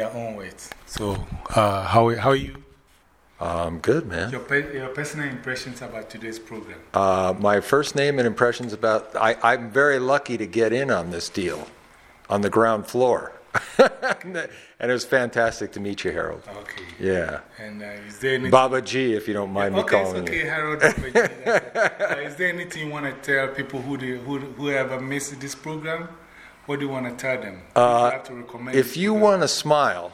their own words. So, uh, how, how are you? Um, good, man. Your, pe your personal impressions about today's program? Uh, my first name and impressions about. I, I'm very lucky to get in on this deal on the ground floor. and it was fantastic to meet you, Harold. Okay. Yeah. And uh, is there anything. Baba G, if you don't mind okay, me calling it's okay, you. Harold. uh, is there anything you want to tell people who, do, who, who ever missed this program? What do you want to tell them? Uh, you have to recommend If you want to smile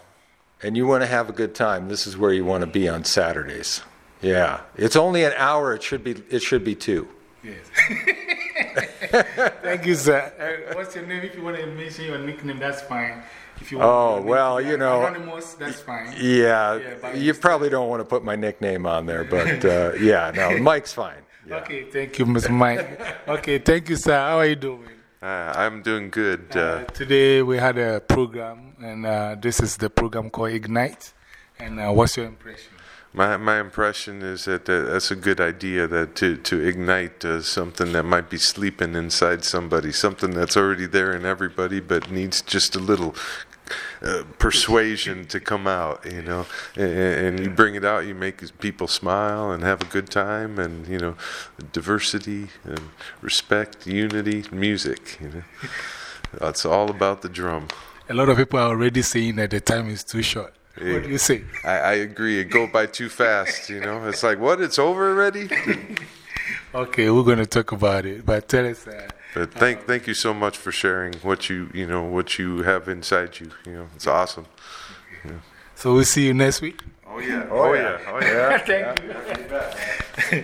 and you want to have a good time, this is where you want to be on Saturdays. Yeah. It's only an hour. It should be, it should be two. Yes. Thank you, sir. Uh, what's your name? If you want to mention your nickname, that's fine. If you want Oh, well, you know- Anonymous, that's fine. Yeah. Yeah, you probably don't want to put my nickname on there, but uh, yeah, no, Mike's fine. Yeah. Okay, thank you, Mr. Mike. okay, thank you, sir. How are you doing? Uh, I'm doing good. Uh, Uh, today we had a program, and uh, this is the program called Ignite. And uh, what's your impression? my my impression is that uh, that's a good idea. That to to ignite uh, something that might be sleeping inside somebody, something that's already there in everybody, but needs just a little. Uh, persuasion to come out, you know, and, and you bring it out. You make people smile and have a good time, and you know, diversity and respect, unity, music. You know, it's all about the drum. A lot of people are already saying that the time is too short. What do you say? I, I agree. It go by too fast, you know. It's like, what? It's over already. Okay, we're going to talk about it, but tell us. Uh, But thank thank you so much for sharing what you you know what you have inside you. You know, it's awesome. so we'll see you next week. Oh yeah. Oh, yeah. Oh yeah. Oh, thank you.